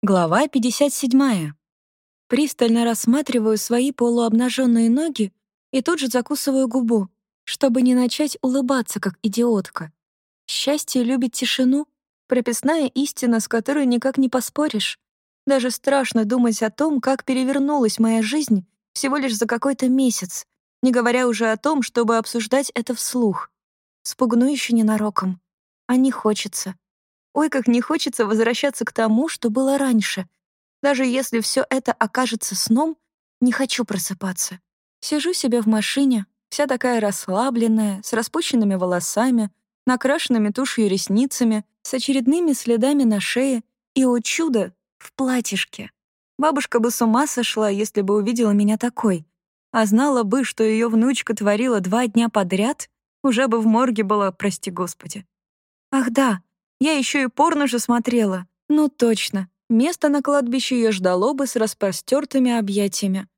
Глава 57. Пристально рассматриваю свои полуобнаженные ноги и тут же закусываю губу, чтобы не начать улыбаться, как идиотка. Счастье любит тишину, прописная истина, с которой никак не поспоришь. Даже страшно думать о том, как перевернулась моя жизнь всего лишь за какой-то месяц, не говоря уже о том, чтобы обсуждать это вслух. Спугну еще ненароком. А не хочется. Ой, как не хочется возвращаться к тому, что было раньше. Даже если все это окажется сном, не хочу просыпаться. Сижу себе в машине, вся такая расслабленная, с распущенными волосами, накрашенными тушью ресницами, с очередными следами на шее и, о чудо, в платьишке. Бабушка бы с ума сошла, если бы увидела меня такой. А знала бы, что ее внучка творила два дня подряд, уже бы в морге была, прости господи. Ах да, я еще и порно же смотрела. Ну точно, место на кладбище ее ждало бы с распростертыми объятиями.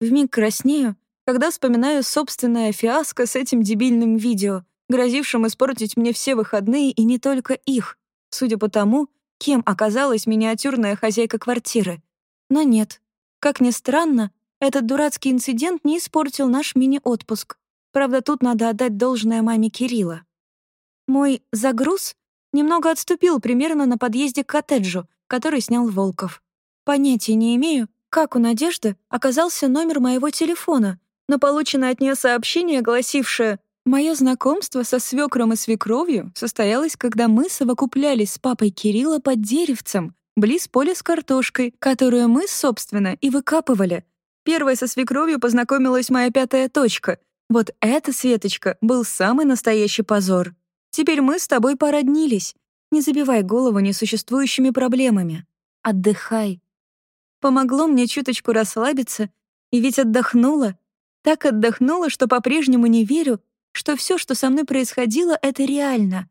Вмиг краснею, когда вспоминаю собственное фиаско с этим дебильным видео, грозившим испортить мне все выходные и не только их, судя по тому, кем оказалась миниатюрная хозяйка квартиры. Но нет. Как ни странно, этот дурацкий инцидент не испортил наш мини-отпуск. Правда, тут надо отдать должное маме Кирилла. Мой загруз Немного отступил примерно на подъезде к коттеджу, который снял Волков. Понятия не имею, как у Надежды оказался номер моего телефона, но полученное от нее сообщение, гласившее «Мое знакомство со свекром и свекровью состоялось, когда мы совокуплялись с папой Кирилла под деревцем, близ поля с картошкой, которую мы, собственно, и выкапывали. Первой со свекровью познакомилась моя пятая точка. Вот эта, Светочка, был самый настоящий позор. Теперь мы с тобой породнились. Не забивай голову несуществующими проблемами. Отдыхай. Помогло мне чуточку расслабиться, и ведь отдохнула. Так отдохнула, что по-прежнему не верю, что все, что со мной происходило, это реально.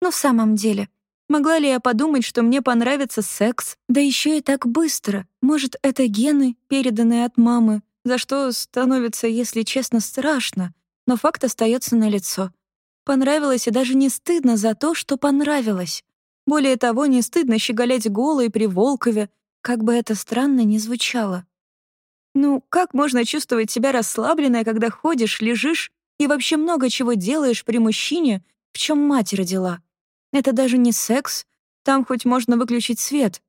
Но в самом деле, могла ли я подумать, что мне понравится секс, да еще и так быстро? Может, это гены, переданные от мамы, за что становится, если честно, страшно, но факт остается налицо. Понравилось и даже не стыдно за то, что понравилось. Более того, не стыдно щеголять голой при Волкове, как бы это странно ни звучало. Ну, как можно чувствовать себя расслабленной, когда ходишь, лежишь и вообще много чего делаешь при мужчине, в чем мать родила? Это даже не секс, там хоть можно выключить свет.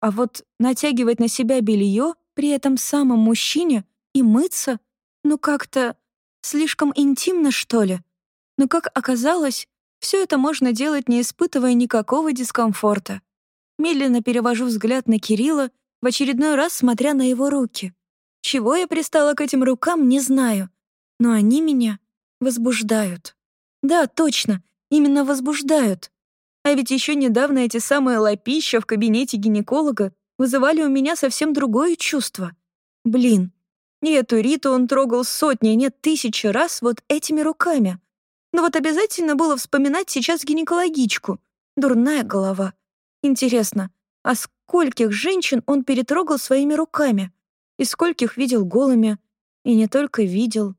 А вот натягивать на себя белье при этом самом мужчине и мыться, ну как-то слишком интимно, что ли? Но, как оказалось, все это можно делать, не испытывая никакого дискомфорта. Медленно перевожу взгляд на Кирилла, в очередной раз смотря на его руки. Чего я пристала к этим рукам, не знаю, но они меня возбуждают. Да, точно, именно возбуждают. А ведь еще недавно эти самые лапища в кабинете гинеколога вызывали у меня совсем другое чувство. Блин, и эту Риту он трогал сотни, нет, тысячи раз вот этими руками — но вот обязательно было вспоминать сейчас гинекологичку. Дурная голова. Интересно, а скольких женщин он перетрогал своими руками? И скольких видел голыми? И не только видел.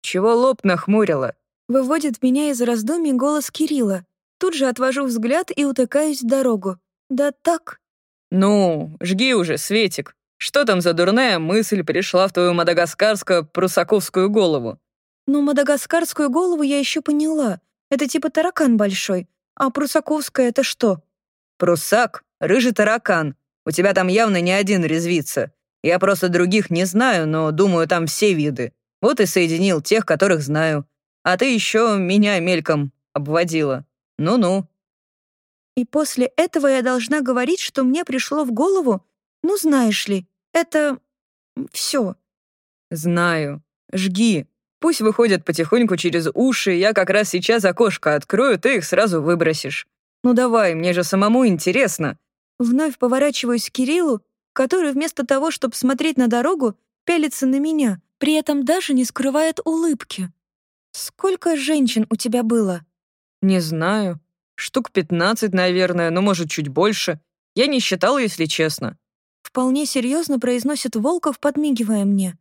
«Чего лоб нахмурила?» Выводит меня из раздумий голос Кирилла. Тут же отвожу взгляд и утыкаюсь в дорогу. Да так. «Ну, жги уже, Светик. Что там за дурная мысль пришла в твою мадагаскарско-прусаковскую голову?» Ну, мадагаскарскую голову я еще поняла. Это типа таракан большой. А прусаковская — это что? Прусак — рыжий таракан. У тебя там явно не один резвится. Я просто других не знаю, но думаю, там все виды. Вот и соединил тех, которых знаю. А ты еще меня мельком обводила. Ну-ну. И после этого я должна говорить, что мне пришло в голову? Ну, знаешь ли, это... все. Знаю. Жги. Пусть выходят потихоньку через уши, я как раз сейчас окошко открою, ты их сразу выбросишь. Ну давай, мне же самому интересно». Вновь поворачиваюсь к Кириллу, который вместо того, чтобы смотреть на дорогу, пялится на меня, при этом даже не скрывает улыбки. «Сколько женщин у тебя было?» «Не знаю. Штук пятнадцать, наверное, но, может, чуть больше. Я не считал, если честно». Вполне серьезно произносит Волков, подмигивая мне.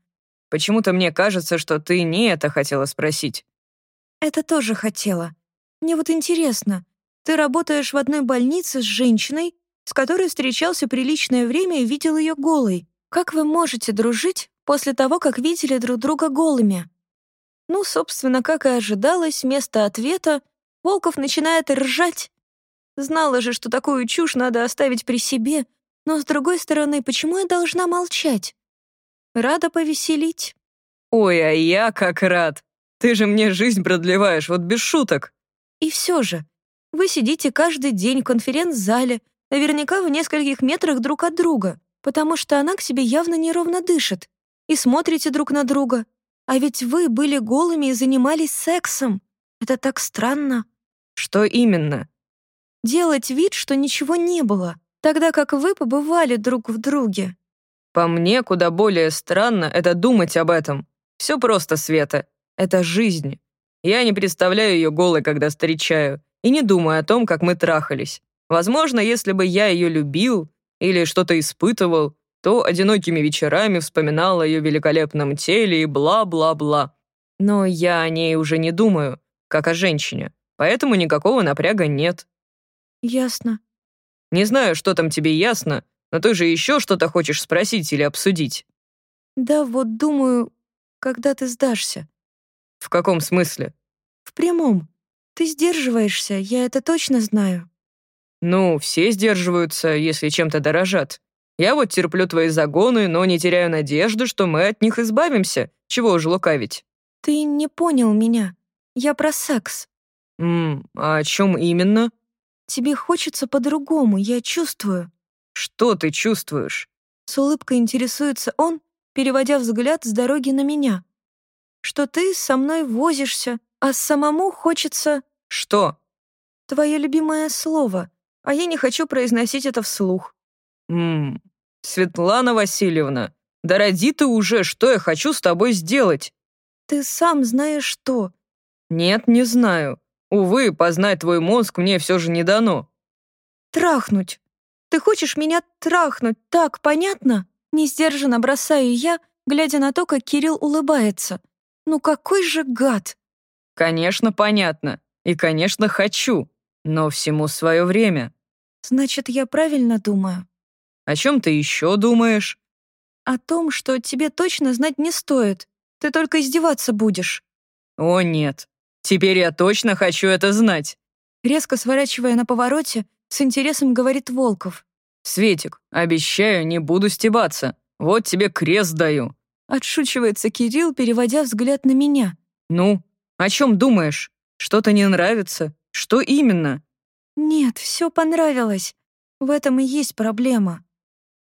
Почему-то мне кажется, что ты не это хотела спросить». «Это тоже хотела. Мне вот интересно, ты работаешь в одной больнице с женщиной, с которой встречался приличное время и видел ее голой. Как вы можете дружить после того, как видели друг друга голыми? Ну, собственно, как и ожидалось, вместо ответа Волков начинает ржать. Знала же, что такую чушь надо оставить при себе, но, с другой стороны, почему я должна молчать? Рада повеселить. «Ой, а я как рад! Ты же мне жизнь продлеваешь, вот без шуток!» И все же, вы сидите каждый день в конференц-зале, наверняка в нескольких метрах друг от друга, потому что она к себе явно неровно дышит, и смотрите друг на друга. А ведь вы были голыми и занимались сексом. Это так странно. Что именно? Делать вид, что ничего не было, тогда как вы побывали друг в друге. По мне, куда более странно это думать об этом. Все просто, Света. Это жизнь. Я не представляю ее голой, когда встречаю, и не думаю о том, как мы трахались. Возможно, если бы я ее любил или что-то испытывал, то одинокими вечерами вспоминал о ее великолепном теле и бла-бла-бла. Но я о ней уже не думаю, как о женщине, поэтому никакого напряга нет. Ясно. Не знаю, что там тебе ясно, но ты же еще что-то хочешь спросить или обсудить. Да вот думаю, когда ты сдашься. В каком смысле? В прямом. Ты сдерживаешься, я это точно знаю. Ну, все сдерживаются, если чем-то дорожат. Я вот терплю твои загоны, но не теряю надежды, что мы от них избавимся. Чего уж лукавить. Ты не понял меня. Я про секс. Ммм, а о чем именно? Тебе хочется по-другому, я чувствую. Что ты чувствуешь? С улыбкой интересуется он, переводя взгляд с дороги на меня. Что ты со мной возишься, а самому хочется... Что? Твое любимое слово, а я не хочу произносить это вслух. Ммм, Светлана Васильевна, да роди ты уже, что я хочу с тобой сделать. Ты сам знаешь что. Нет, не знаю. Увы, познать твой мозг мне все же не дано. Трахнуть. Ты хочешь меня трахнуть, так понятно? Несдержанно бросаю я, глядя на то, как Кирилл улыбается. Ну какой же гад! Конечно, понятно. И, конечно, хочу. Но всему свое время. Значит, я правильно думаю? О чем ты еще думаешь? О том, что тебе точно знать не стоит. Ты только издеваться будешь. О, нет. Теперь я точно хочу это знать. Резко сворачивая на повороте, с интересом говорит Волков. «Светик, обещаю, не буду стебаться. Вот тебе крест даю». Отшучивается Кирилл, переводя взгляд на меня. «Ну, о чем думаешь? Что-то не нравится? Что именно?» «Нет, все понравилось. В этом и есть проблема».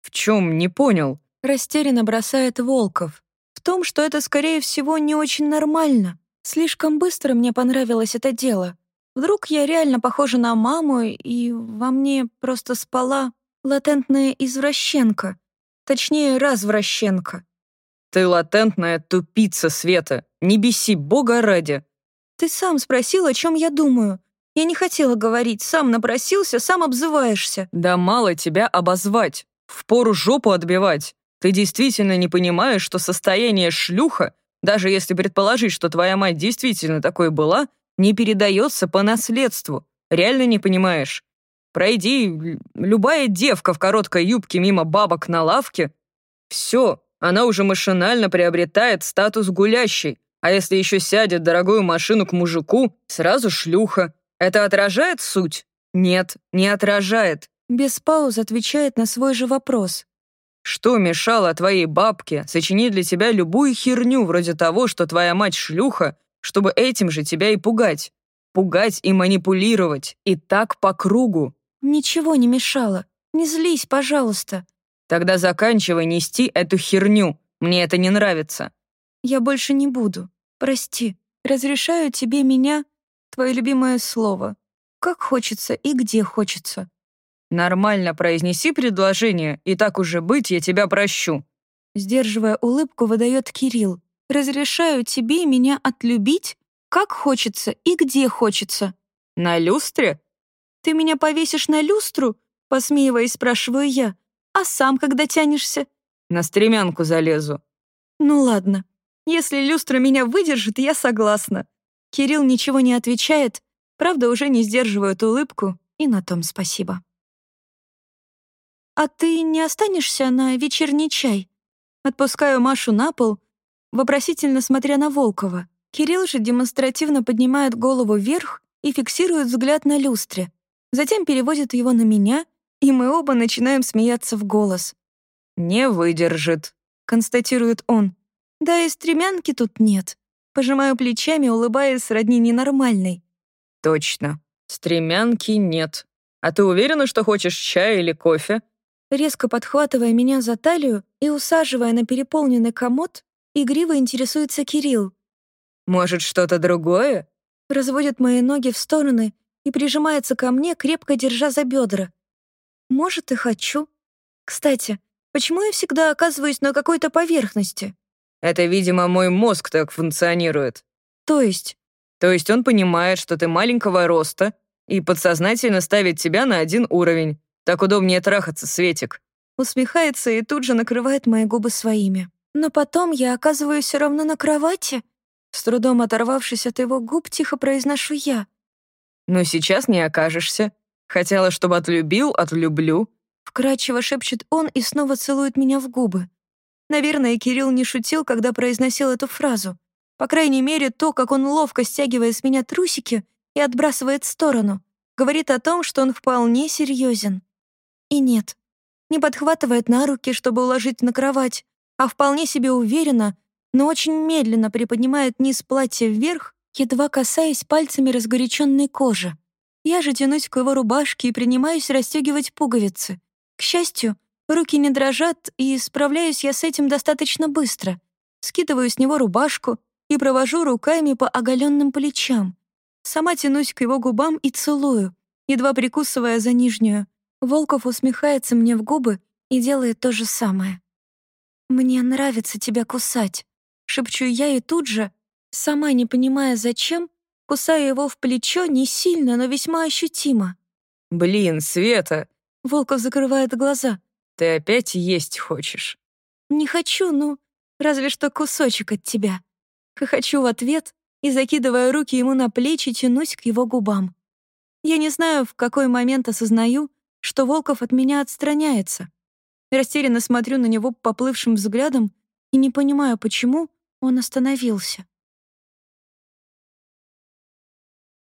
«В чем? Не понял». Растерянно бросает Волков. «В том, что это, скорее всего, не очень нормально. Слишком быстро мне понравилось это дело. Вдруг я реально похожа на маму, и во мне просто спала латентная извращенка. Точнее, развращенка. Ты латентная тупица, Света. Не беси, бога ради. Ты сам спросил, о чем я думаю. Я не хотела говорить, сам напросился, сам обзываешься. Да мало тебя обозвать. Впору жопу отбивать. Ты действительно не понимаешь, что состояние шлюха, даже если предположить, что твоя мать действительно такой была, не передается по наследству. Реально не понимаешь? Пройди любая девка в короткой юбке мимо бабок на лавке. Все, она уже машинально приобретает статус гулящей. А если еще сядет дорогую машину к мужику, сразу шлюха. Это отражает суть? Нет, не отражает. Без пауз отвечает на свой же вопрос. Что мешало твоей бабке сочинить для тебя любую херню вроде того, что твоя мать шлюха, чтобы этим же тебя и пугать. Пугать и манипулировать. И так по кругу. Ничего не мешало. Не злись, пожалуйста. Тогда заканчивай нести эту херню. Мне это не нравится. Я больше не буду. Прости. Разрешаю тебе меня, твое любимое слово. Как хочется и где хочется. Нормально произнеси предложение, и так уже быть, я тебя прощу. Сдерживая улыбку, выдает Кирилл. Разрешаю тебе меня отлюбить, как хочется и где хочется. На люстре? Ты меня повесишь на люстру? Посмеиваясь, спрашиваю я. А сам когда тянешься? На стремянку залезу. Ну ладно. Если люстра меня выдержит, я согласна. Кирилл ничего не отвечает, правда, уже не сдерживает улыбку, и на том спасибо. «А ты не останешься на вечерний чай?» Отпускаю Машу на пол, вопросительно смотря на Волкова. Кирилл же демонстративно поднимает голову вверх и фиксирует взгляд на люстре. Затем переводит его на меня, и мы оба начинаем смеяться в голос. «Не выдержит», — констатирует он. «Да и стремянки тут нет». Пожимаю плечами, улыбаясь сродни ненормальной. «Точно. Стремянки нет. А ты уверена, что хочешь чай или кофе?» Резко подхватывая меня за талию и усаживая на переполненный комод, игриво интересуется Кирилл. «Может, что-то другое?» Разводит мои ноги в стороны и прижимается ко мне, крепко держа за бедра. «Может, и хочу. Кстати, почему я всегда оказываюсь на какой-то поверхности?» «Это, видимо, мой мозг так функционирует». «То есть?» «То есть он понимает, что ты маленького роста и подсознательно ставит тебя на один уровень. Так удобнее трахаться, Светик». Усмехается и тут же накрывает мои губы своими. Но потом я оказываюсь все равно на кровати. С трудом оторвавшись от его губ, тихо произношу я. «Но сейчас не окажешься. Хотела, чтобы отлюбил, отлюблю». Вкрадчиво шепчет он и снова целует меня в губы. Наверное, Кирилл не шутил, когда произносил эту фразу. По крайней мере, то, как он ловко стягивает с меня трусики и отбрасывает в сторону, говорит о том, что он вполне серьезен. И нет, не подхватывает на руки, чтобы уложить на кровать, а вполне себе уверенно, но очень медленно приподнимает низ платья вверх, едва касаясь пальцами разгоряченной кожи. Я же тянусь к его рубашке и принимаюсь расстегивать пуговицы. К счастью, руки не дрожат, и справляюсь я с этим достаточно быстро. Скидываю с него рубашку и провожу руками по оголенным плечам. Сама тянусь к его губам и целую, едва прикусывая за нижнюю. Волков усмехается мне в губы и делает то же самое. «Мне нравится тебя кусать», — шепчу я и тут же, сама не понимая зачем, кусаю его в плечо не сильно, но весьма ощутимо. «Блин, Света!» Волков закрывает глаза. «Ты опять есть хочешь?» «Не хочу, ну, разве что кусочек от тебя». Хохочу в ответ и, закидывая руки ему на плечи, тянусь к его губам. Я не знаю, в какой момент осознаю, что Волков от меня отстраняется. Растерянно смотрю на него поплывшим взглядом и не понимаю, почему он остановился.